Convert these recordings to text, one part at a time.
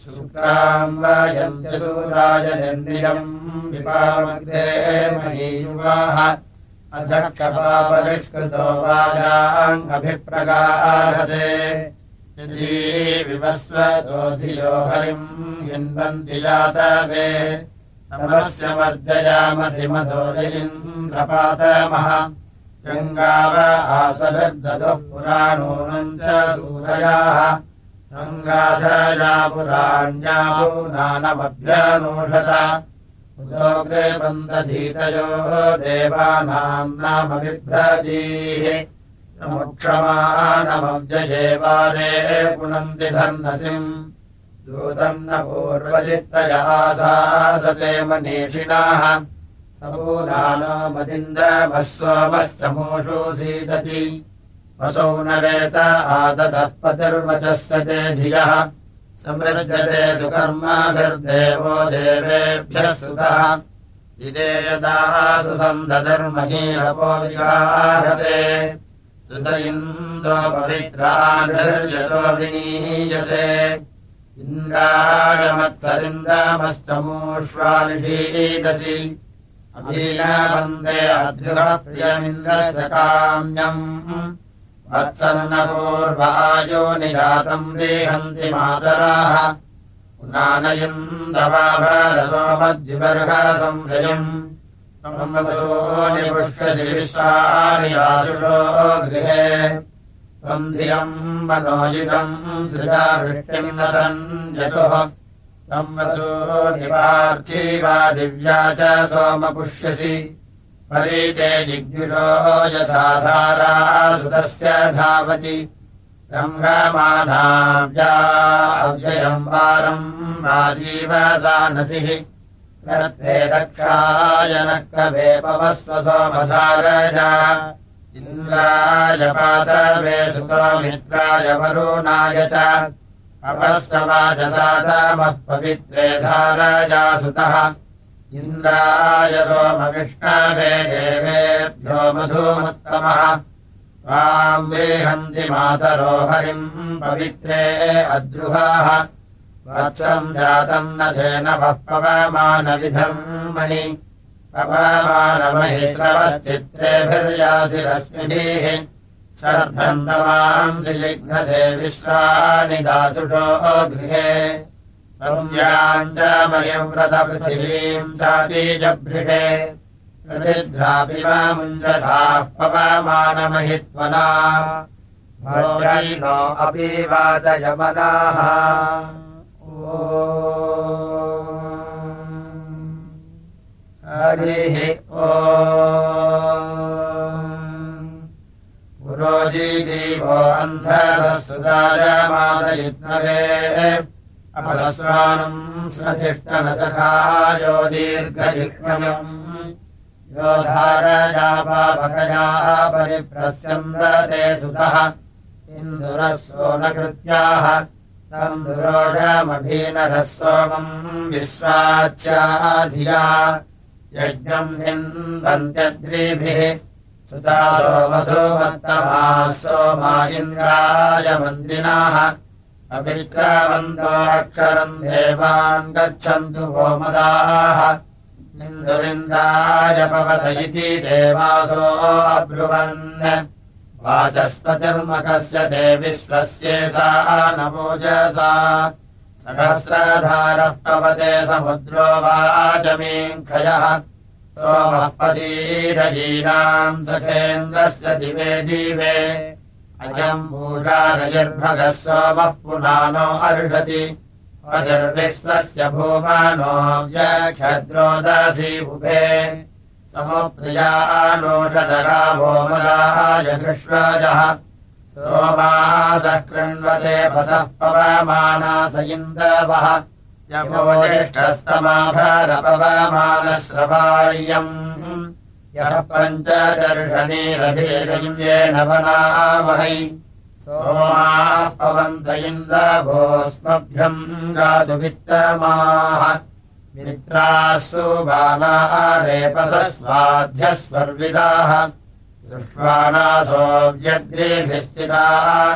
शुक्राम् महीयुवाः अधक्षपापरिष्कृतो वाजाङ्गभिप्रगारते यदि विवस्वतो हरिम् हिन्वन्ति जातवे। तमस्य मर्जयामसि मधोरिन्द्रपातमः गङ्गाव आसभिर्दधुः पुराणोऽनम् च सूरयाः गङ्गाधया पुराण्याहो नानमभ्यनोषत उदोग्रे बन्धधीतयोः देवानाम् नाम बिभ्रतीः समुक्षमानमव्ययेवारे पुनन्ति धर्मसिम्। न पूर्वचित्तया सासते मनीषिणाः सोमश्चमोषु सीदति वसौ नरेत पतिर्वचस्य ते धियः। समृजते सुकर्माभिर्देवो देवेभ्यः सुतः। सुसन्धर्महीरपो विगाहते। सुत इन्दो पवित्रानिर्यतो विनीयसे। इन्द्रायमत्सरिन्द्रमश्चमोष्वानिषीदसि प्रियमिन्द्रस्य काम्यम्। वत्सन्नपूर्वायो निजातम् देहन्ति मातराः। निपुष्यसि विश्वानि आशुषो गृहे सृजा वृष्टिम् नतम् यतुः निवार्चीवा दिव्या च सोमपुष्यसि। परीते जिग्जुषो यथा धारा सुतस्य धावति। रङ्गमानाव्या वारम् आजीव सानसिः रत्ते दक्षायनः कवे पवस्व सोमधारजा। इन्द्राय पातवे सुतोमित्राय वरुणाय च अपस्तवाजसादामः पवित्रे धाराया सुतः इन्द्राय मधूमुत्तमः। त्वाम् वेहन्ति मातरो हरिम् पवित्रे अद्रुहाः। वत्सम् जातम् न धेन वः पवमानविधर्मणि। पवमानमहिश्रवश्चित्रेभिर्यासि रश्मिभिः शर्धन्दमांसि जिघ्नसे विश्वानि दासुषो गृहे। संज्ञाम् च मयव्रतपृथिवीम् चातीजभृषे। प्रतिद्रापि वा मुञ्जसाः पवमानमहित्वना। नो अपि वादयमनाः हरिः ओ अपरस्वानम् स्रधिष्ठनसखायो दीर्घजिह्मयम् यो धारयापापकया परिप्रस्यन्दते सुतः। इन्दुरः सोनकृत्याः तम् दुरोगमभीनरः सोमम् विश्वाच्याधिया। यज्ञम् हिन्वन्त्यद्रिभिः सुता सोमधूमत्तमाः सोमा इन्द्राय मन्दिनाः अपित्रावन्तोऽक्षरम् देवान् गच्छन्तु गोमदाः। इन्दुरिन्द्राय पवत इति देवासो अब्रुवन्। वाचस्पतिर्मकस्य ते विश्वस्येषा नवोजसा सहस्रधारः पवते समुद्रो वाचमीङ्खयः सोमः पदीरजीनाम् सखेन्द्रस्य दिवे दिवे। अयम् भूषारजिर्भगः सोमः पुनानो अर्षति। अतिर्विश्वस्य भूमानो व्यख्यद्रोदसीबुभे समुप्रियानोषदगावो मदायघृष्वजः सोमासः कृण्वते पसः पवमानास इन्दवः यमोजिष्ठस्तमाभरपवमानस्रवार्यम् यः पञ्चदर्शनीरभिरञ्जेन वनामहै सोमाः पवन्त इन्दभोस्मभ्यम् गातुवित्तमाः। मित्राः सुबाला रेपसस्वाध्यस्वर्विदाः सृष्ट्वानासोऽव्यग्रेभिश्चिता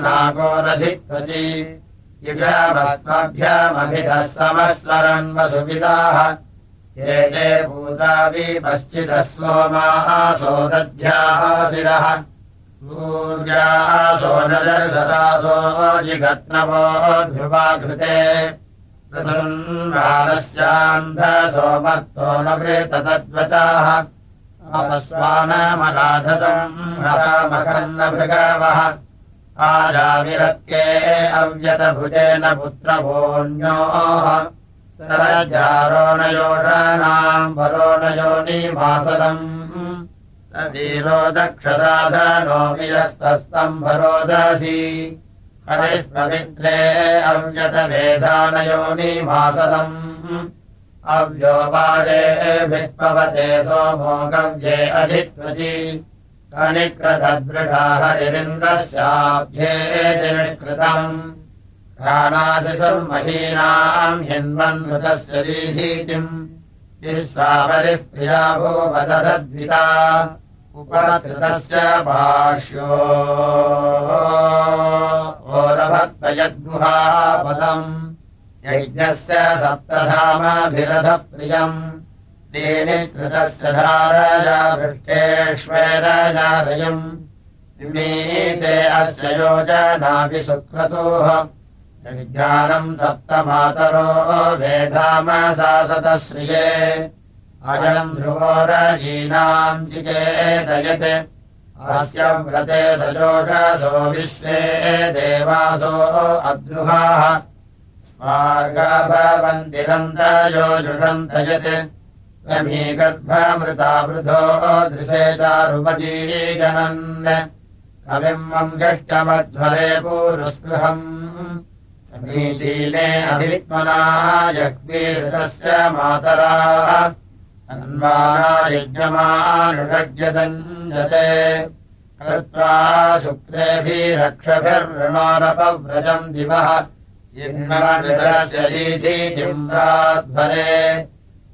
नागोरधित्वचि इषमस्मभ्यमभिधः वसुविदाः एते पश्चिदः सोमासो दध्याः शिरः सूर्यासो न दर्शदासो जिगत्नवो ध्रुवाकृते। प्रसन्नानस्यान्धसोमर्तो न वृततद्वचाः अपस्वानमराधसम् हरामकर्णभृगावः आजाविरत्ये अव्यतभुजेन पुत्रभोन्योः सरजारो वरो दक्षसाधनो वियस्तस्तम्भरोदसी हरिः पवित्रे अव्यतवेधानयोनिवासदम् अव्योपारे विपवते सोमोगव्ये अधित्वसि कनिक्रदृढा हरिरिन्द्रस्याभ्येति निष्कृतम् प्राणाशिशुर्महीनाम् हिन्वन्मृतस्य दीहीतिम्। विश्वापरिप्रिया भूवदधद्विता उपकृतस्य भाष्यो ओरभक्तयद्गुहापदम्। यज्ञस्य सप्तधामभिरधप्रियम् तेनि कृतस्य धारया वृष्टेष्वेरजारयम् विमीते अस्य योजनापि सुक्रतोः। विज्ञानम् सप्तमातरो वेधामसासतश्रिये अजम् ध्रुवोरजीनाम् चिकेतयत् अस्य व्रते सजोषसो विश्वे देवासो अद्रुहाः। स्मार्गाभवन्तिरन्तयोजुषम् तयत् यमी गर्भमृतावृधो दृशे चारुमजीजनन् कविम् षष्टमध्वरे पूरुस्पृहम्। समीचीने अभित्मना जग्वीरतस्य मातरा। अन्वानायज्ञमानुषज्यदञ्जते कृत्वा शुक्रेभिरक्षभिर्णोरपव्रजम् दिवः। जिह्मृतस्य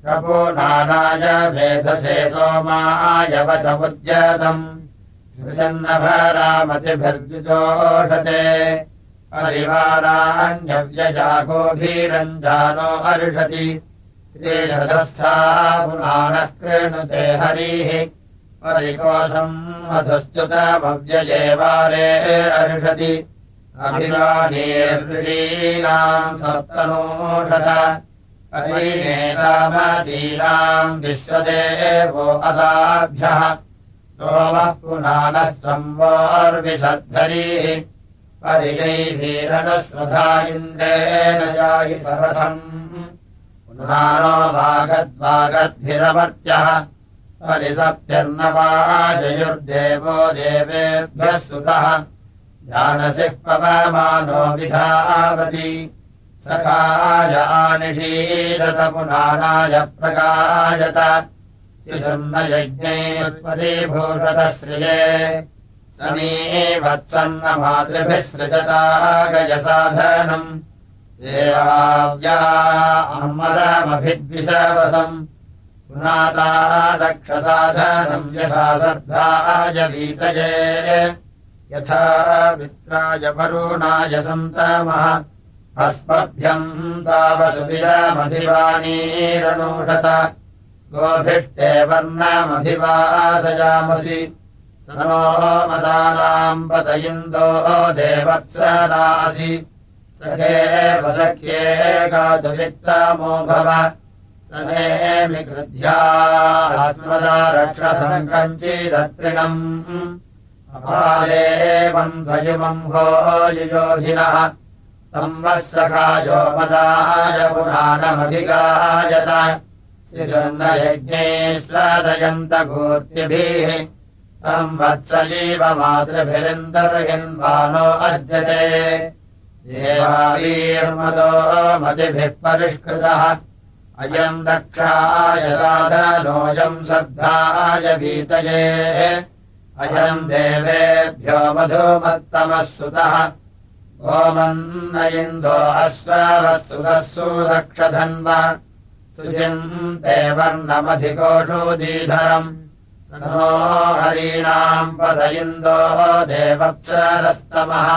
प्रभो नानाय वेधसे सोमाय वचमुद्यतम् सृजन्नभरामतिभिर्जुजोषते परिवाराण्यव्यजागोभीरञ्जानो अर्षति। त्रिशतस्था पुनानः कृणुते हरिः। परिकोशम् मधुश्च्युतमव्यये वारे अर्षति। अभिमानीर्षीणाम् सप्तनोषत परिणेतामदीनाम् विश्वदेवो अदाभ्यः। सोमः पुनानः परिजैवीरनस्वधा इन्द्रेण यायि सरसम्। पुनानो वागद्वागद्भिरमर्त्यः परिसप्तिर्नवाजयुर्देवो देवेभ्यः स्तुतः जानसिः पवमानो विधावति सखाय आनिषीरत पुनानाय प्रकायत शिशुन्नयज्ञैर्परिभूषत श्रिये समी वत्सन्न मातृभिः सृजता गजसाधनम् पुनाता दक्षसाधनम् यथा सर्धाय वीतये। यथा मित्राय वरुणाय सन्तमः अस्मभ्यम् तावसुविरमभिवानीरणोषत गोभिष्टे वर्णमभिवासयामसि स नो मदानाम् पत इन्दो देवत्सरासि सखे वसख्ये गातुवित्तमो भव स नेमि कृध्या अस्मदारक्षसङ्कञ्चिदत्रिणम् अपादेवम् ध्वजुमम् भो युयोधिनः संवत्सखायो मदाय पुराणमधिगायत श्रीजन्नयज्ञे स्वादयन्त गोर्तिभिः संवत्सजीव मातृभिरिन्दर्हिन्वानो अद्यते। देवावीर्मदो मतिभिः परिष्कृतः। अयम् दक्षाय साधनोऽयम् श्रद्धाय वीतये अयम् देवेभ्यो मधुमत्तमः सुतः ओमन्न इन्दो अश्ववत्सुतः सुरक्षधन्व सुजिम् ते वर्णमधिकोषोदीधरम् नो हरीणाम् पद इन्दो देवप्सरस्तमः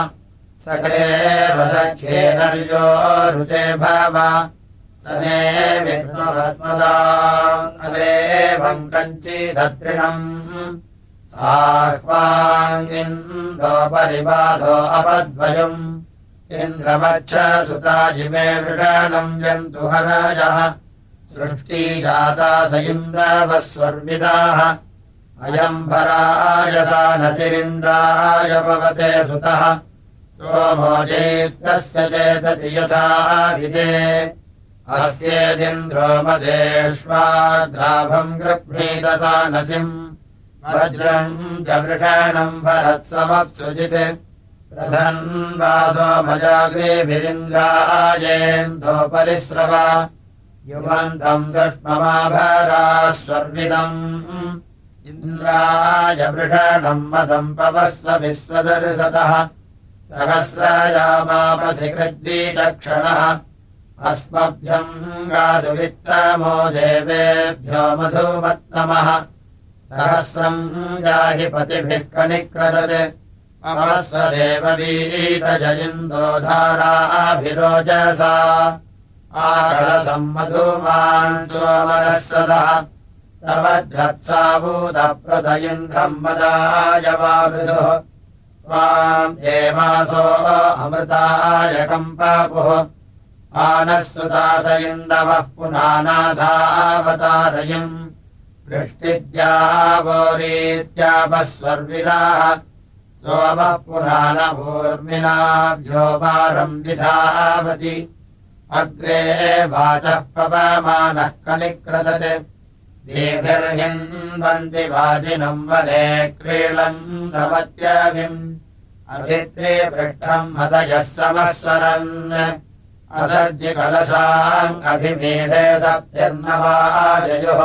भव। सने विद्मभस्मदादेवम् कञ्चिदत्रिणम् साह्वाङ्गिन्दो परिबाधो अपद्वयम् इन्द्रमच्छ सुताजिमे वृषाणम् जन्तु हराजः सृष्टिजाता स इन्द्रवस्वर्विदाः अयम् भरायसा नसिरिन्द्राय भवते सुतः। सोमो चैत्रस्य विदे। अस्येदिन्द्रो मदेष्वाद्राभम् गृह्णीतसा नसिम् वज्रम् च वृषाणम् भरत्समप्सुजित् प्रधन्वासो मजाग्रेभिरिन्द्रायेन्दोपरिस्रव युवन्तम् दुष्ममाभरा स्वर्विदम् इन्द्राय वृषणम् मदम् पवस्व विश्वदर्शतः। सहस्रायामापथिकृद्वीचक्षणः अस्मभ्यम् गातुवित्तमो देवेभ्यो मधुमत्तमः। सहस्रम् जाहि पतिभिः कनिक्रदत् अमस्वदेववीतजयिन्दो धाराभिरोजसा आकलसम्मधुमान् सोमनः सदः। तव द्रत्साभूतप्रद इन्द्रम् मदायवामृदुः त्वाम् देवासो अमृताय कम्पापुः। आनः सुदास इन्दवः पुनानाथावतारयम् वृष्टिद्यावोरीत्यापः स्वर्विदाः सोमः पुनानभूर्मिनाभ्यो वारम् विधावति अग्रे वाचः पवमानः कनिक्रदत् देभिर्हिन्वन्ति वाजिनम् वने क्रीडम् धमत्यभिम् अभित्रे पृष्ठम् मदयः समस्वरन्। असर्जिकलशाम् अभिमीढे सप्तिर्नवाजयोः।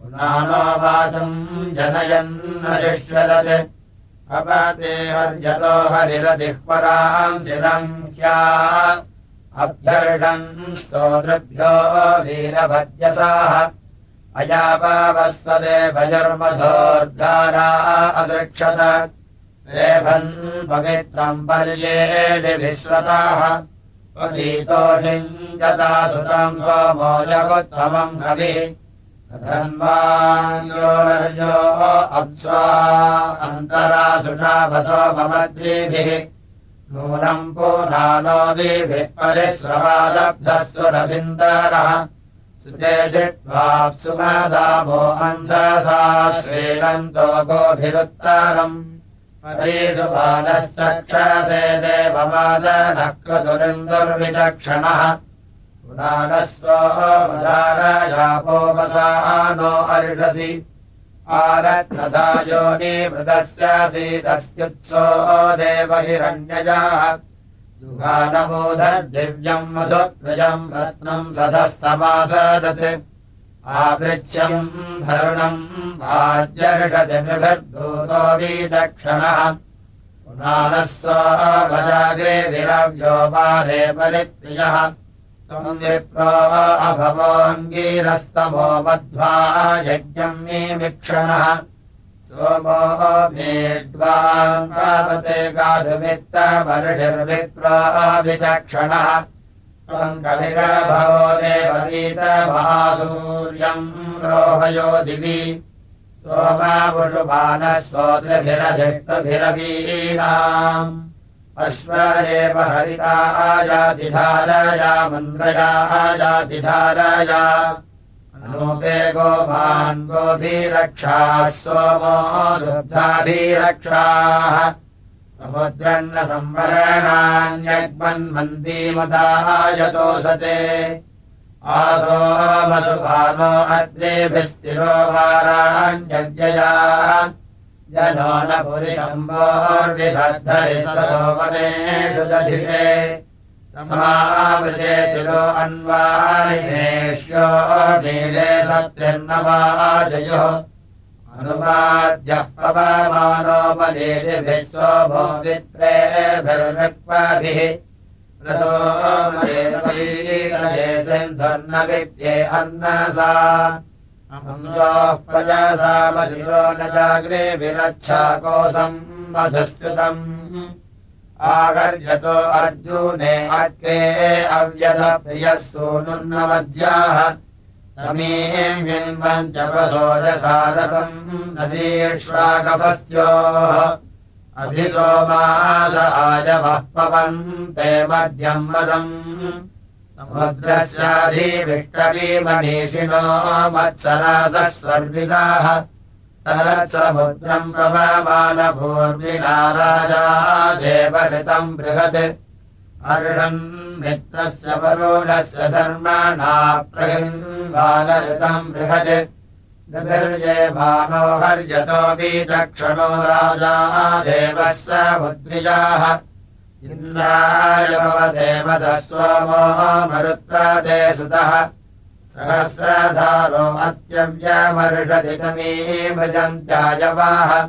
पुनानो वाचम् जनयन्नशिष्यदत् अपते हर्यतो हरिरदिह्पराम् शिरम् ह्या अभ्यर्षन् स्तोतृभ्यो वीरभद्यसाः अयापावस्वदे भजर्मधोद्धारा असृक्षत। रेभन् पवित्रम् त्वदीतोषिम् जता सुतम् सोमो जगोत्तमम् कविः धन्वान्यो अप्स्वा अन्तरा सुषाभसो ममद्रीभिः नूनम् पूनानोभिः परिश्रवादब्धस्वरविन्दरः सुते जिह्वाप्सुमदामो अन्धसा श्रीणन्तो गोभिरुत्तरम्। परीसुबालश्चक्षसे देवमादनः क्रतुरिन्दुर्विचक्षणः पुनानस्वमधारयापोपसा नो अर्षसि आरत्नदायोनिमृतस्यासीदस्त्युत्सो देवहिरण्यजाः। दुघानमोदर्दिव्यम् मधुप्रजम् रत्नम् सधस्तमासदत्। आवृच्छम् धरुणम् वाज्यर्षतिमिभिर्भूतो वीचक्षणः पुनानस्वमजाग्रे विरव्यो वारे परिप्रियः। त्वम् विप्रो अभवोऽङ्गीरस्तमो मध्वा यज्ञम् मे वीक्षणः। सोमो मेद्वाङ्गावते गाधुमित्तमर्षिर्विप्रो विचक्षणः त्वम् कविरभवो देववीतमहासूर्यम् रोहयो दिवि। सोमावुषुपानः अश्व एव हरितायातिधारया मन्द्रयाजातिधारया अनूपे गोपान् गोभीरक्षाः सोमो दुग्धाभिरक्षाः। समुद्रन्न संवरणान्यग्मन्मन्दीमदायतोसते आसोमसुपानो अद्रेभिस्तिरो वाराण्यव्यया जनो न पुरिशम्भोर्विषद्धरि सदोवनेषु दधिषे समावृते तिरो अन्वारिणेष्यो नीले सप्तिर्नवाजयोः। अनुवाद्यः पवमानोपदेशिभिः सोमो विप्रेभिर्नक्वाभिः रतो सिन्धुर्न विद्ये अन्नसा पयसामधिरो न जाग्रे विरच्छाकोसम् मधुस्तुतम् आगर्यतो अर्जुने अर्के अव्यधप्रियः सूनुर्नमद्याः तमीम् यथारथम् नदीष्वागभस्त्योः अभिसोमास आजवः पवन्ते मध्यम् मदम्। समुद्रस्याधिविष्टवीमनीषिणो मत्सरासः स्वर्विदाः तरत्समुद्रम् पवमानभूर्विना राजा देवऋतम् बृहत्। अर्षन् मित्रस्य वरुणस्य धर्मणा प्रहिन्वानऋतम् बृहत्। निर्ये भानोहर्यतोऽपि चक्षणो राजा देवः समुद्रिजाः इन्द्रायभवदेवदस्वमो मरुत्वादे सुतः। सहस्रधारो अत्यव्यमर्षति तमी भजन्त्यायवाः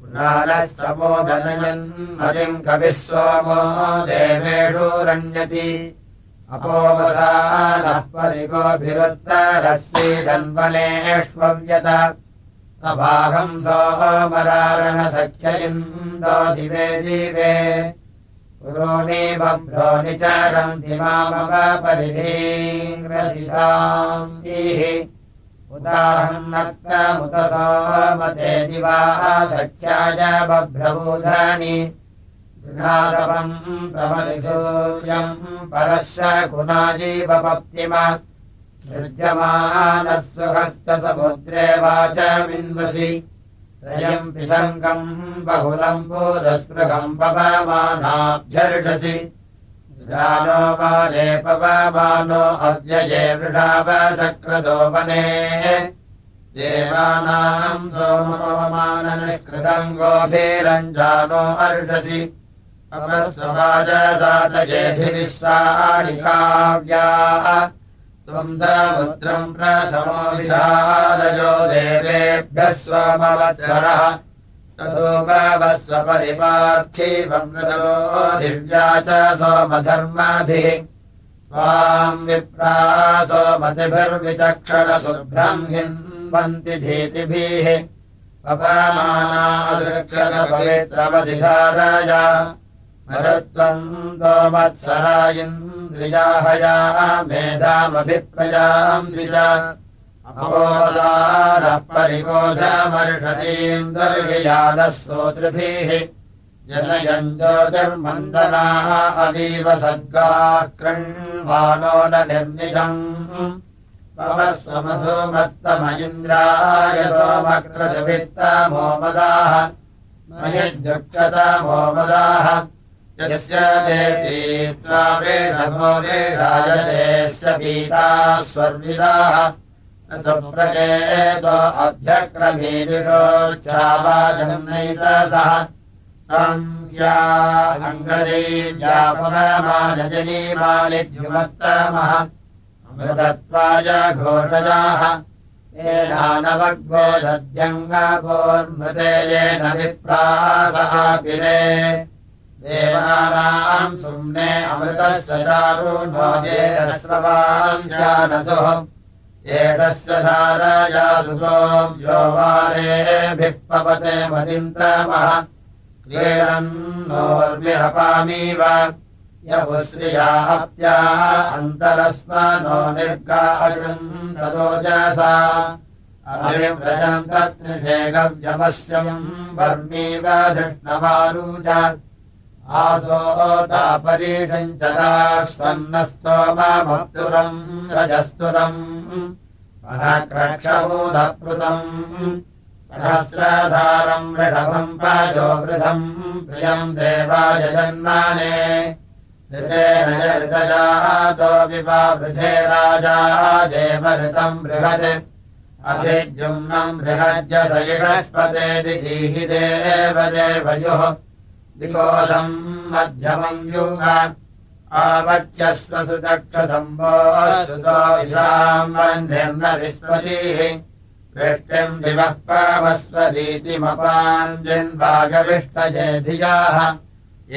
पुरालश्चमोदनयन् मदिम् कविः सोमो देवेषु रण्यति अपोवसानः परिगोभिरुत्तरस्यैदन्वनेष्वव्यत। सभाहम् सोमरारणसख्य इन्दो दिवे दिवे पुरोणि बभ्रोणि चरन्ति मामवपरिधीः उदाहन्नक्तमुत सोमते दिवाः सख्याय बभ्रबूधानि दृढातपम् प्रमदिसूर्यम् परश्च गुणाजीवपप्तिम सृज्यमानः सुखश्च समुद्रे वाचमिन्वसि पिसङ्गम् बहुलम् भूतस्पृहम् पवमानाभ्यर्षसि जानो बाले पवमानो अव्यये वृषावशक्रदो वने। देवानाम् सोमपवमाननिष्कृतम् गोभिरञ्जानो अर्षसि। अपस्ववाजसातजेभिविश्वानि काव्याः त्वम् प्रथमो विधारयो देवेभ्यः स्वमवत्सरः। स्वपरिपार्थीवम् रजो दिव्या च सोमधर्माभिः। त्वाम् विप्रा सोमतिभिर्विचक्षणशुभ्रम् हिन्वन्ति धीतिभिः। अपमानादृक्षणपवित्रमधिधारया मरुत्वम् अपोदानः परिकोशमर्षतीन्द्रियानः सोतृभिः जनयम् ज्योतिर्मन्दनाः अवीव सद्गाः कृण्वानो न निर्निजम् पवस्वमधुमत्तम इन्द्राय सोमकृतवित्तमोमदाः मयिद्युक्षतमोमदाः यस्य देवी त्वा वृषभोरेषायतेस्य पीता स्वर्विदाः सुप्रकेतो अभ्यक्रमीदिषोच्छावाजन्नैतसः त्वम् अङ्गदेव्यापमानजनीमालिद्युमत्तमः। अमृतत्वाय घोषजाः। येनानवग्भो दध्यङ्गभोन्मृते येन विप्रासहापिरे देवानाम् सुम्ने अमृतस्य चारु नो येन स्रवांस्यानसुः एषस्य धारया सुतोम् यो वारेभिः पवते मदिन्तमः। क्रीडन्नोर्विरपामीव यपुश्रियाप्याः अन्तरस्मनो निर्गायम् तदोजसा अभिव्रजम् तत्रिषेगव्यमस्यम् वर्मीव धृष्णवारूज आसोतापरीषम् च दास्वन्नस्तोममप्तुरम् रजस्तुरम् मनक्रक्षभूतप्लुतम् सहस्रधारम् वृषभम् पाजो वृथम् प्रियम् देवाय जन्माने ऋतेन ऋतजातोऽपि वा वृथे राजा देवऋतम् बृहत् अभिद्युम्नम् बृहज्ज सहिषस्पतेति देव देवयोः विकोशम् मध्यमम् युग आवच्यस्व सुचक्षसम्भो सुतो विशाम् वह्निर्न विस्पतिः वृष्टिम् दिवः पावस्वरीतिमपाञ्जिन्वागविष्टजे धियाः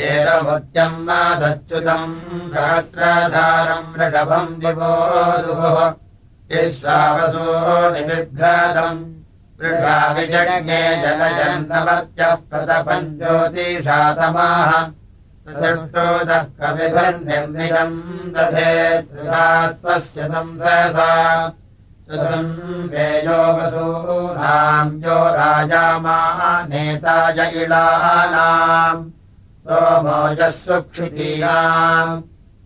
एतमुच्यम् मादच्युतम् सहस्रधारम् वृषभम् दिवो दुः। विश्वावसो निबिभ्रातम् जनयन्नमत्यः प्रतपञ्ज्योतिषातमाः सृष्टोदः कविभिर्निर्निजम् दधे संससा। सुसंवेजो वसूनाम् जो राजामा नेता इलानाम्। सोमो यः सुक्षितीयाम्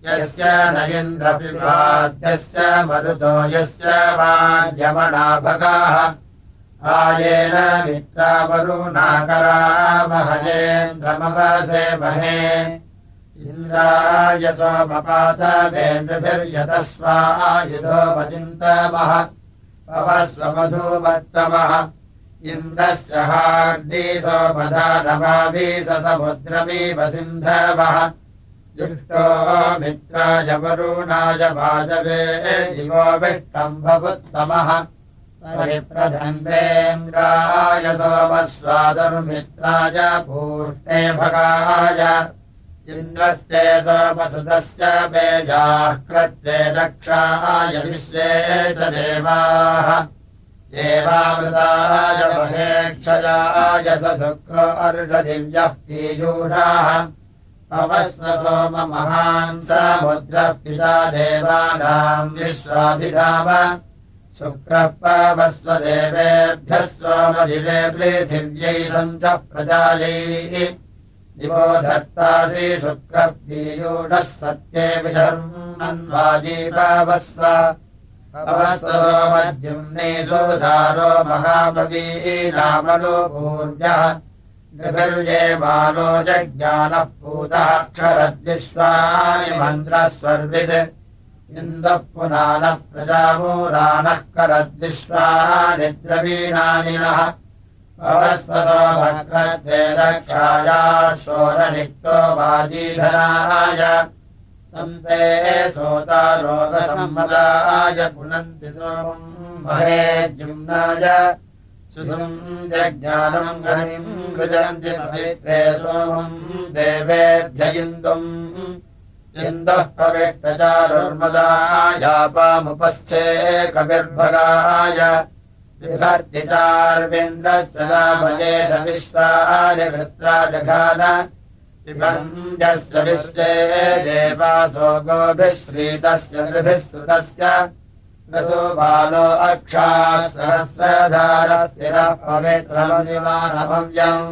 यस्य न इन्द्रपिबाध्यस्य मरुतो यस्य वा यमनाभगाः आयेन मित्रावरुणाकरामहयेन्द्रमवसे महे। इन्द्राय सोमपातवेन्द्रभिर्यतस्वायुधोमचिन्तमः पवस्वमधूमत्तमः। इन्द्रस्य हार्दी सोमधानमावीस समुद्रमीव सिन्धवः। जुष्टो मित्राय वरुणाय वाजवे दिवो विष्टम्भवुत्तमः परिप्रधन्वेन्द्राय सोमस्वादुर्मित्राय भूष्णे भगाय। इन्द्रस्ते सोमसुतस्य कृत्वे दक्षाय विश्वे च देवाः। देवामृताय महेक्षयाय स शुक्रो अर्षदिव्यः पीयूषाः। पवस्वसोममहान् समुद्रः पिता देवानाम् विश्वाभिधाम शुक्रः पावस्वदेवेभ्यः सोमदिवे पृथिव्यै सञ्च प्रजालैः दिवो धत्तासि शुक्रः पीयूषः सत्ये पावस्व पवस्वसोमद्युम्ने सुधारो महाबवीनामनो भूर्यः नृभिर्येमानो जज्ञानः पूतः क्षरद्विश्वानि मन्त्रस्वर्वित् इन्दः पुनानः प्रजामूरानः करद्विश्वानि द्रवीणानिनः भवस्वतो भद्रद्वेदक्षाया शोरनिक्तो वाजीधराय तम् ते सोता रोगसम्मदाय पुनन्ति सोमम् जुम्नाय। सुसम् जज्ञानम् गणिम् मृजन्ति पवित्रे सोमम् देवेभ्य इन्दुम् इन्दः पविष्टचारुर्मदायापामुपस्थे कविर्भगाय विभर्तिचार्वेन्द्रस्य नामयेन विश्वानि वृत्रा जघान विभञ्जस्य विश्वे देवासो गोभिः श्रीतस्य नृभिः श्रुतस्य रसो बालो अक्षाः सहस्रधारस्थिरः पवित्रमदिमानभव्यम्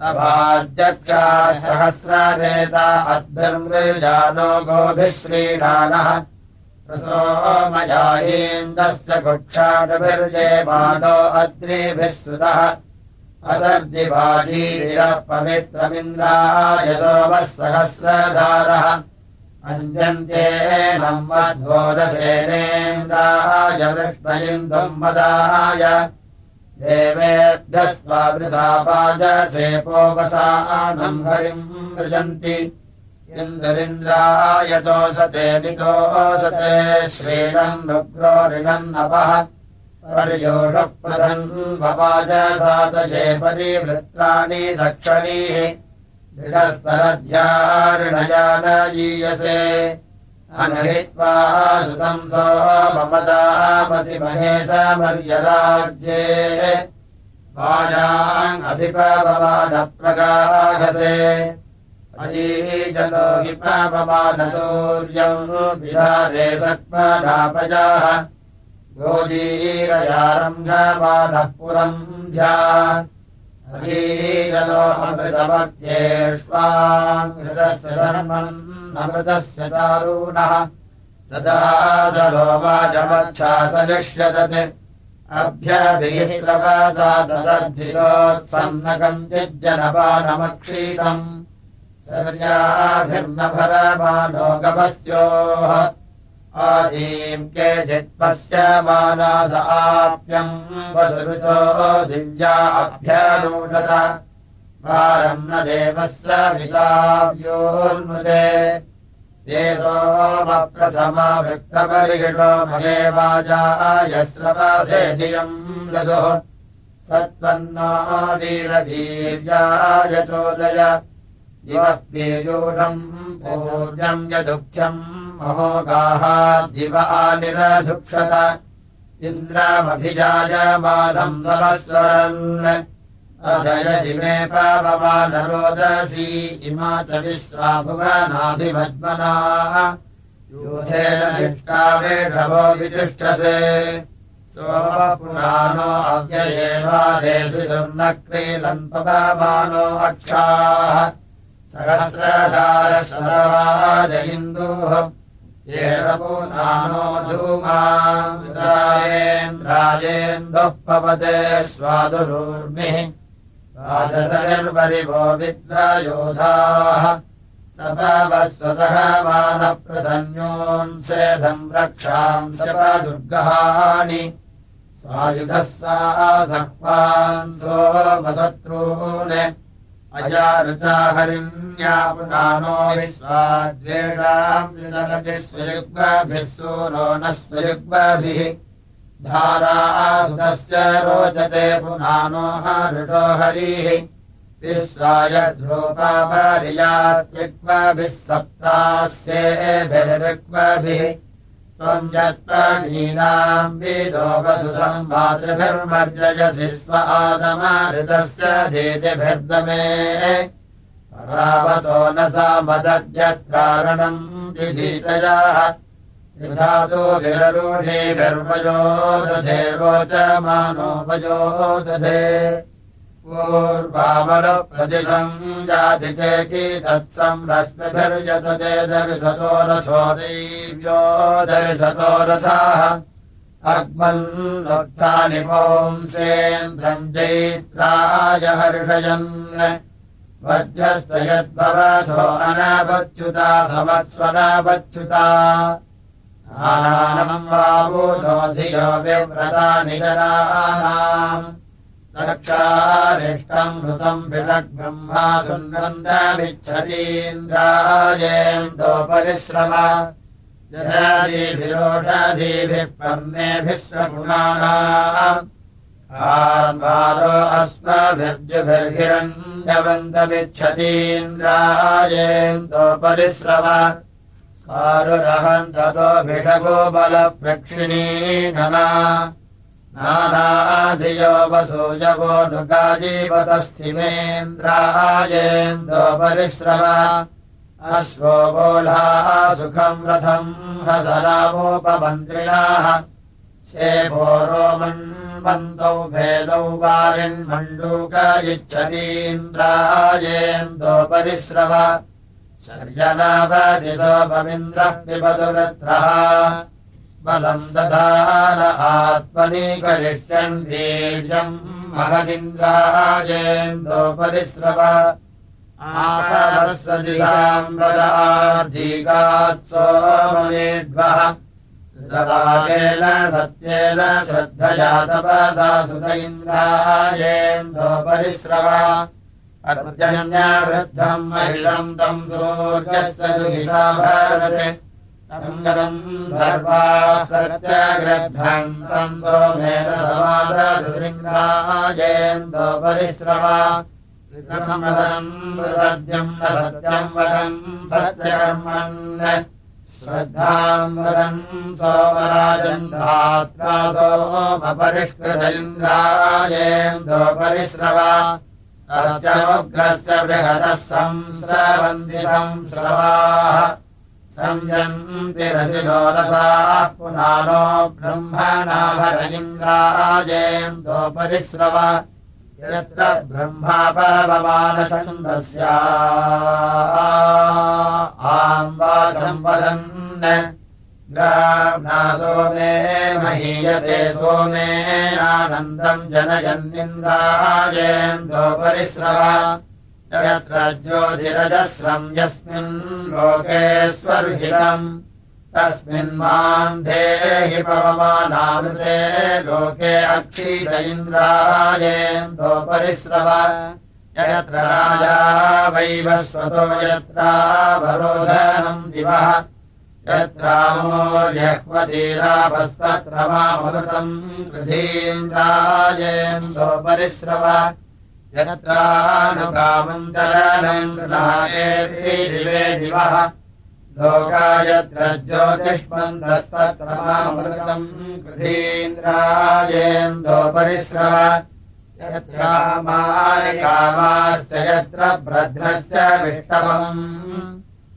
सभाजक्षाः सहस्ररेता अद्भिर्मृजानो गोभिः श्रीणानः रसो मयाहीन्द्रस्य कुक्षाटभिर्येमानो अद्रिभिः स्तुतः असर्जिवाजीरः पवित्रमिन्द्राय सोमः सहस्रधारः वृष्णयिन्दुम् मदाय देवेभ्यः स्वावृथापाजसेपोवसानम् हरिम् मृजन्ति। इन्दरिन्द्रायतोसते नितोसते श्रीणम् नुग्रोरिणन्नपः पर्योषप्रधन् वपाजसातये परिवृत्राणि सक्षणीः। दृढस्तरध्यार्णयानयीयसे सुतम् सो ममदामसि महेशमर्यराज्ये वाजाङ्गभिपवमानप्रगाहसे अजीजनो हि पापमानसूर्यम् विहारे सक्मनापजाः गोजीरयारम्भमानः पुरम् ध्या अजीजनो अमृतमध्येष्वाङ्घृतस्य धर्मन्नमृतस्य दारूणः सदा सरो वाचमच्छासनिष्यदत् अभ्यभिस्रवसा तदर्जिलोत्सन्नकम् चिज्जनपानमक्षीतम् सर्याभिर्नभरमानो गमस्योः आदीम् केचित्पस्य मानास आप्यम् वसुरुचो दिव्या अभ्यनूषत। वारम् न देवस्य विताव्योन्मुदे ये सोमप्रथमाभृक्तपरिषो महे वाजाय स्रवसे धियम् ददुः सत्त्वन्नो वीरवीर्याय चोदय इव पीयूषम् पूर्णम् यदुक्थ्यम् महोगाः दिवानिरधुक्षत इन्द्रमभिजायमानम् सरस्वरन्। अधयति मे पावमानरोदसी इमा च विश्वा भुवनाभिमद्मनाः यूथेन निष्कावेषवो वितिष्ठसे। सोमपुराणो अव्ययेवादेषु सुर्णक्रीलन् पवमानो अक्षाः सहस्रधारशतवाज इन्दुः येणपुनानो धूमान्द्रायेन्द्रायेन्दुः पवते स्वादुरूर्मिः। राजसनिर्वरिवो विद्वयोधाः सपवस्वतः मानप्रधन्योन्सेधम् रक्षांसपदुर्गहाणि स्वायुधः सा सह्वान् सोमशत्रून् पुनानो विश्वाद्वेषांसि स्वयुग्मभिः सूरो न स्वयुग्मभिः। धारासुतस्य रोचते पुनानो हरुषो हरिः। विश्वाय ध्रुवपर्यात्रिक्मभिः मातृभिर्मर्जयसि स्व आदमाऋतस्य देतिभिर्दमे परावतो न सा मदद्यत्रारणम् दिधीतयाः धातु विररूढे गर्वयो दधे रोचमानोपयो दधे पूर्वामलप्रतिशम् जाति चेकी तत्सम् रश्मिभिर्यत ते दर्शतो रथो दैव्यो दर्शतो रथाः अग्मन्नोत्थानि पुंसेन्द्रम् जैत्राय हर्षयन् वज्रस्त यद्भवथो अनावच्युता समस्वनावच्युता आनानम् वावूतो धियो व्यव्रता निजनानाम् रक्षारिष्टम् मृतम् विषग्ब्रह्मा सुन्वन्दमिच्छतीन्द्रायेन्दोपरिश्रम जनादिभिरोषादिभिः पर्णेभिः सगुणानाम्। आन्वारो अस्मभिर्जुभिर्हिरण्यवन्तमिच्छतीन्द्रायेन्दोपरिश्रम कारुरहम् ततो भिषगोबलप्रक्षिणी नना नानाधियो वसूयवो नुगाजीवतस्थिमेन्द्रायेन्दोपरिश्रम अश्वो बोलाः सुखम् रथम् हसरामोपमन्त्रिणाः। शेभोरोमन्वन्तौ भेदौ वारिन्मण्डूकयिच्छतीन्द्रायेन्दोपरिश्रम शर्यनावदिसोपमिन्द्रः पिबतुरत्रः आत्मनि करिष्यन् वीर्यम् वदार्धीकात् सोममेड्वः कृतवाकेन सत्येन श्रद्धया तपसा सुत इन्द्रायेन्दोपरिश्रव अर्जन्यवृद्धम् महिलम् तम् सूर्यस्य दुहिता भरते समादुरिङ्गाजेन्दोपरिश्रव ऋतमदम् मृद्यम् न सत्यम् वदम् सत्यकर्मन्। श्रद्धाम् वदम् सोमराजम् धात्रा सोमपरिष्कृत इन्द्रायेन्दोपरिश्रव सत्यमुग्रस्य बृहदः संस्रवन्ति संस्रवाः संयन्ति रसिलोरसाः पुनानो ब्रह्मणाभर इन्द्राजेन्दोपरिश्रव यत्र ब्रह्मापवमानछन्दस्या आम्बाचम् वदन् सोमे महीयते सोमेनानन्दम् जनयन्निन्द्राजेन्दोपरिश्रव यत्र ज्योतिरजस्रम् यस्मिन् लोकेश्वर्हितम् तस्मिन् माम् देहि पवमानामृते लोके अक्षीत इन्द्रायेन्दोपरिश्रव यत्र राजा वैवस्वतो यत्रावरोधनम् दिवः। यत्रामोर्यह्वतीरापस्तत्र मामृतम् कृधीन्द्रायेन्दोपरिश्रव यत्रानुकामम् दिवः लोकायत्र ज्योतिष्मन्तस्तत्रमामृतम् कृधीन्द्रायेन्दोपरिश्रव यत्र कामाश्च यत्र भ्रद्रश्च विष्टवम्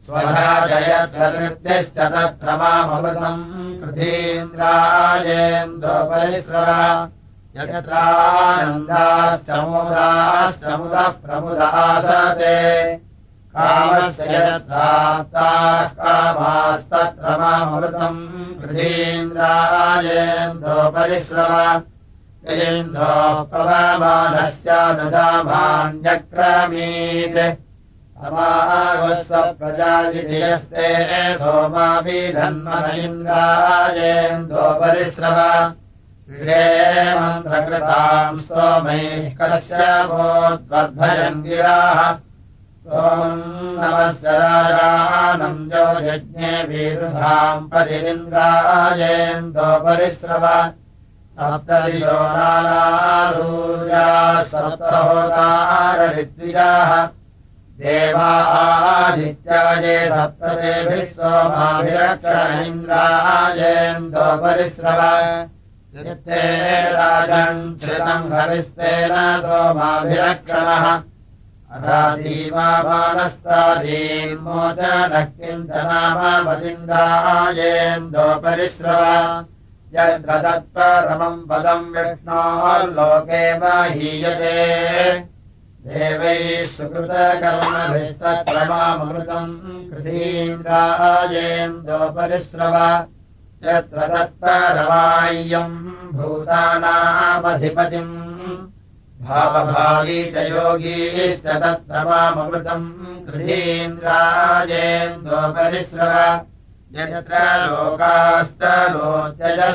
स्वधा च यत्र नृत्यश्च तत्र मामृतम् कृधीन्द्रायेन्दोपरिश्रव यत्रानन्दाश्च मोदाश्च मुदः प्रमुदासते कामस्य यत्राप्ताः कामास्तत्र मामृतम् पृथीन्द्रायेन्दोपरिश्रव यजेन्दोपवमानस्यानुधामान्यक्रमीत् समागुस्व प्रजायिधियस्ते सोमाभिधन्मन इन्द्रायेन्दोपरिश्रव मन्त्रकृताम् स्तोमैः कस्य भोद्वर्धयन् गिराः सोमम् नमस्य राजानम् जो यज्ञे वीरुधाम् परिन्द्रायेन्दोपरिश्रव सप्तदिशो नानासूर्याः सप्तहोतारऋत्विजाः। देवा आदित्याये सप्तदेभिः सोमाभिरक्षण इन्द्रायेन्दोपरिश्रव यत्ते राजन् श्रितम् हविस्तेन सोमाभिरक्षणः। अराधीमानस्तादीन्मोचनः किञ्चनामदिन्द्रायेन्दोपरिश्रव यत्र तत्परमम् पदम् विष्णोर्लोके माहीयते देवैः सुकृतकर्मभिस्तत्रमामृतम् कृतीन्द्रायेन्दोपरिश्रव यत्र तत्परमाय्यम् भूतानामधिपतिम् भावभागी च योगीश्च तत्र मामृतम् कृधीन्द्राजेन्दोपरिश्रव यत्र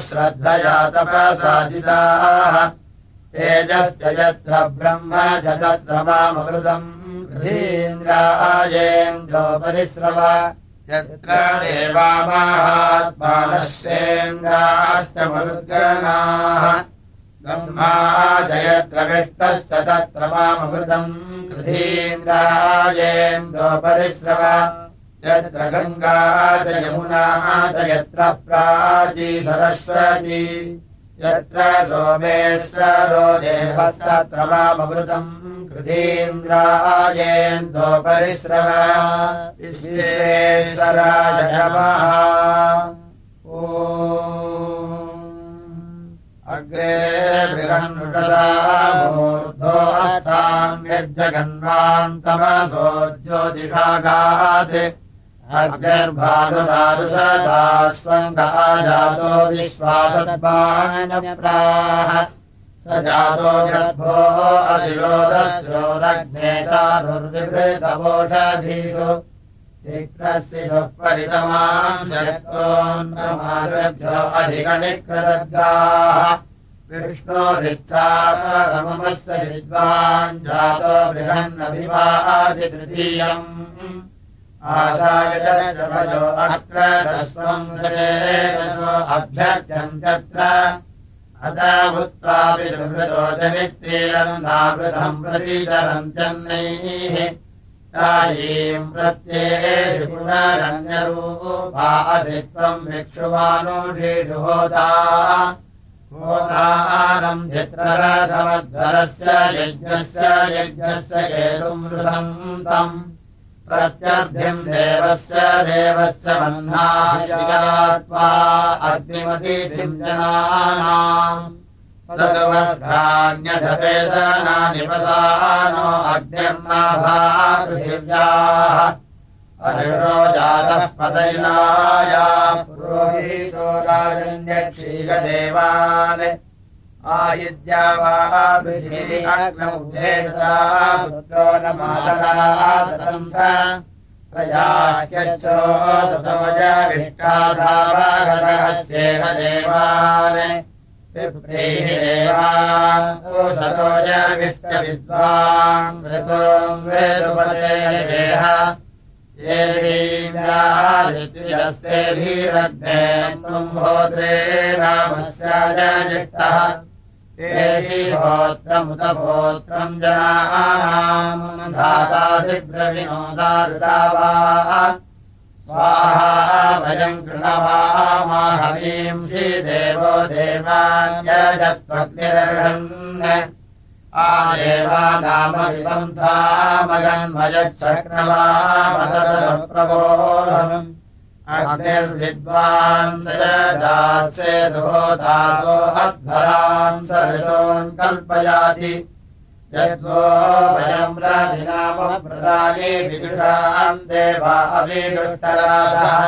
श्रद्धया तपसादिताः तेजश्च यत्र ब्रह्म च तत्र मामृतम् कृधीन्द्राजेन्द्रोपरिश्रव यत्र देवा महात्मानस्येन्द्राश्च मरुद्गणाः ब्रह्मा जयत्र विष्टश्च तत्र मामृतम् कृधीन्द्रायेन्दोपरिश्रव यत्र गङ्गा च यमुना च यत्र प्राची सरस्वती। यत्र सोमेश्वरो देवस्तत्र मामृतम् कृधीन्द्रायेन्दोपरिश्रव विश्वेश्वराय नमः ओ अग्रे बृहन्नुषदामूर्धोऽस्तान्यर्जगन्वान्तमसो ज्योतिषागात् अग्निर्भानुनारुषदा स्वङ्गाजातो विश्वासद्वानप्राः जातो परितमाभ्यो अधिकनिक्रदद्गाः। विष्णोरिच्छापरमस्य विद्वान् जातो बृहन्नभिवादि तृतीयम्। आशायजस्य भजो अक्रदस्वम् सजेदशो अभ्यर्थ्यम् तत्र अत भूत्वापि सुहृदो जनित्रीरन्नावृतम् प्रतीचरम् चन्नैः तायीम् प्रत्ययेषु पुनरन्यरूपा असि त्वम् भिक्षुमानुषीषु होता। होतारम् चित्ररथमध्वरस्य यज्ञस्य यज्ञस्य केतुम् नृसन्तम् प्रत्यर्थिम् देवस्य देवस्य मह्नाश्रियात्वा अग्निमतीथिम् जनानाम्। सद्वस्त्राण्यधपेशनानिपसानो अग्निर्नाभा पृथिव्याः अरिषो जातः पतैलाया पुरोहितो भेदता पुत्रो न सतोजविष्टाधावागरहस्येन देवान् विप्रीः देवासतोजविष्टविद्वान् मृतोम् वेदुपते देह ेभिरग्ने त्वम् होत्रे रामस्याजिष्टः एषि होत्रमुतपोत्रम् जनानाम् धातासि द्रविनोदारुता वा स्वाहा वयम् कृणवामाहवींषि देवो देवान्यजत्वग्निरर्हन् आदेवानामविपन्थामगन्मयच्छक्रमामदप्रबोधम् अग्निर्विद्वान् दासे दोधासो अध्वरान् सरजोन् कल्पयाति। यद्वो वयम् रविनामप्रदाने विदुषाम् देवा अभिदुष्टराधः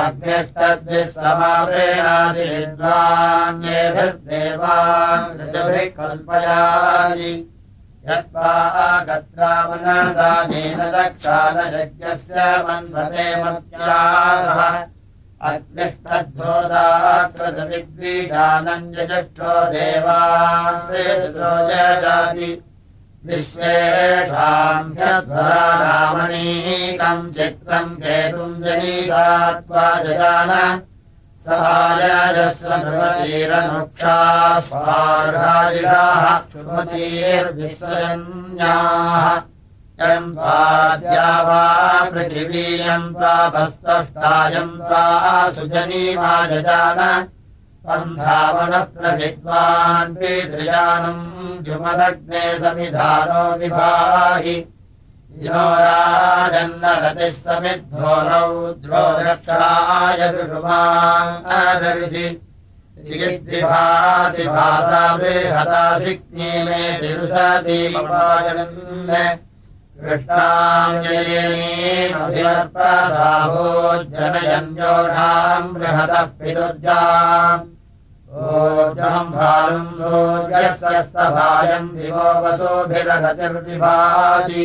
अग्निष्टद्विस्समाप्रेणादिविद्वान्येभिर्देवान् ऋतुभिः कल्पयानि यद्वा गत्रामनसानेन दक्षालयज्ञस्य मन्वते मत्यासः अग्निष्टद्धोदाकृतविद्वीजानञ्जष्टो देवान् विश्वेषाम् ह्यध्वरामणीकम् चित्रम् केतुम् जनीतात्वा जगान सहायजस्वनृगतीरनुक्षा स्वार्हायुषाः क्षुमतीर्विश्वजन्याः यम् त्वाद्या वा पृथिवीयम् त्वा सुजनीमा जजान पन्थावनप्रविद्वान् पितृजानम् जुमदग्ने समिधानो विभाहि सुषुमादर्शि चिगिद्विभातिभासा बृहता सिक्नी मे कृष्णाञ्जलीमभिवर्पसाभो जनयन्योढाम् बृहतः पितुर्जाम्। ओजम् भालुम् सोऽस्तभायम् दिवो वसोभिरतिर्विभाति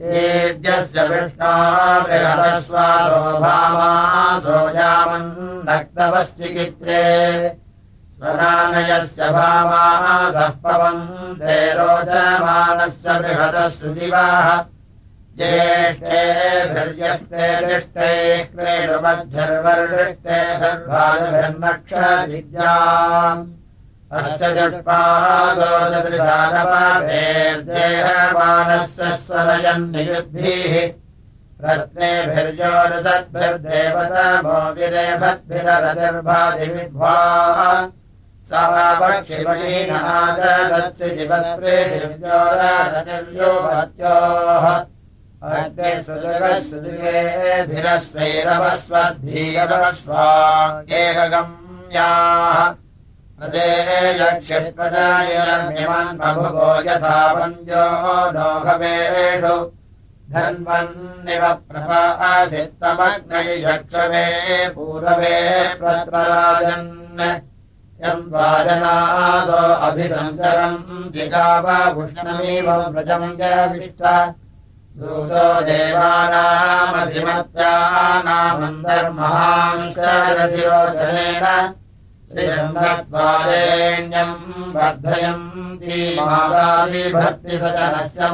विष्णा बृहदस्वासो भामासो यामन्नक्तवश्चिकित्रे स्वनानयस्य भामासः पवन्ते रोचमानस्य बृहदः सुदिवाः ज्येष्ठेभिर्यस्ते दिष्टे क्रीडुमध्यर्वर्षिष्टे धर्भालभिर्नक्षदिद्याम् अस्य चष्पादोदृशानपाभेर्देहमानस्य स्वनयन्नियुद्भिः रत्नेभिर्योरसद्भिर्देवतमो विरेभद्भिररतिर्भादिविद्वाः। सा पक्षिमणीनादत्सि दिवस्पृथिव्योरतिर्यो भत्योः अग्ने सुजगः सुजुगेभिरस्वैरवस्वद्भीरवस्वा एकगम्याः यक्षिप्रदायर्मिमन्मभुवो यथा वन्द्यो नोघवेषु धन्वन्निव प्रभासित्तमग्नय यक्षवे पूरवे प्रत्रराजन् यम् वाजनासो अभिसञ्चरम् जिगावुष्णमीव व्रजम् जविष्ट दूतो देवानामसिमत्यानामन्तर्महांश्चरसिरोचनेन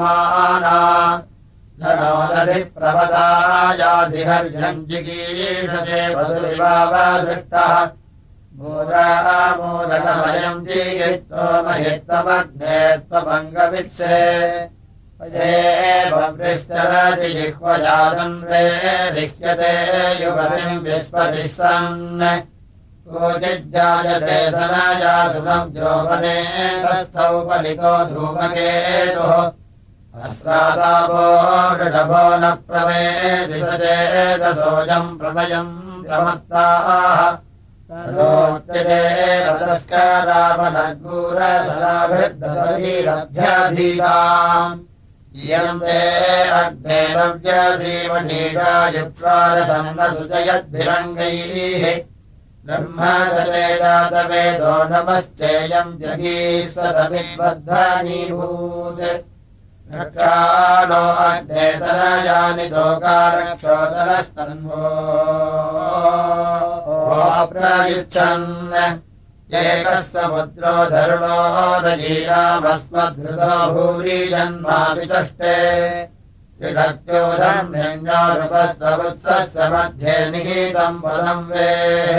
माना। हर्यम् जिगीषते वसुरिवावदृष्टः मूरामूलकमयम् जीयित्वो महित्वमग्ने त्वमङ्गवित्से। वृश्चरति जिह्वजासन्रे लिख्यते युवतिम् विस्पतिः सन् कोचिज्जायते सनयासुनम् अस्रादापो वृषभो न स चेदसोऽयम् प्रमयम् प्रमत्ताः। इयम् अग्ने नव्यसीमनीषा युक्ष्वारसम् न सुजयद्भिरङ्गैः ब्रह्मचले जातवेदो नमश्चेयम् जगीः सदमिद्बद्धनीभूत् रक्षानो अग्नेतनयानि दोकारक्षोदनस्तन्वो प्रयुच्छन् एकस्य पुत्रो धरुणो रजीयामस्मद्धृतो भूरि जन्मापि चष्टे। श्रीशक्त्योधन्यञ्जारुपस्वत्सस्य मध्ये निहितम् पदम् वेः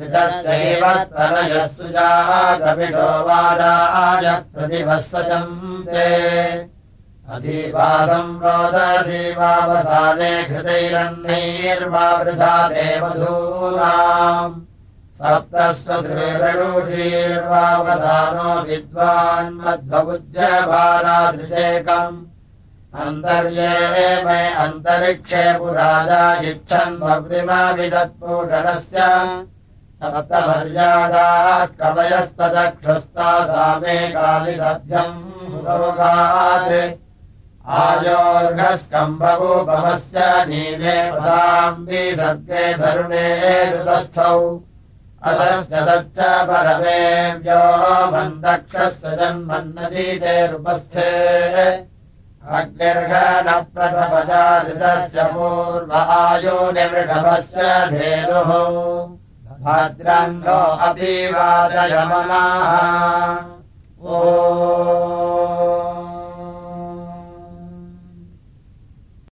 ऋतस्यैव तनयः सुजाः कविषो वाराय प्रतिवत्सजन्ते अधिवासम् रोदसीवावसाने घृतैरन्नैर्वा वृथा देवधूनाम्। सप्तस्वश्रीरणुषीर्वावसानो विद्वान्मध्वभुज्यभारादृशेकम् अन्तर्ये मे अन्तरिक्षे पुराजा इच्छन् भव्रिमविदत्पूषणस्य सप्तमर्यादाः कवयस्तदक्षस्ता सा मे कालिदभ्यम् रोगात्। आयोर्घस्कम्भूपमस्य नीले पदाम्बि सर्गे धरुणे दुरस्थौ असश्च परमे व्यो मन्दक्षस्य जन्मन्नदीतेरुपस्थे अग्निर्घन प्रथमजातस्य पूर्व आयो निवृषभस्य भद्रन्नो अपि वाचयमनाः ओ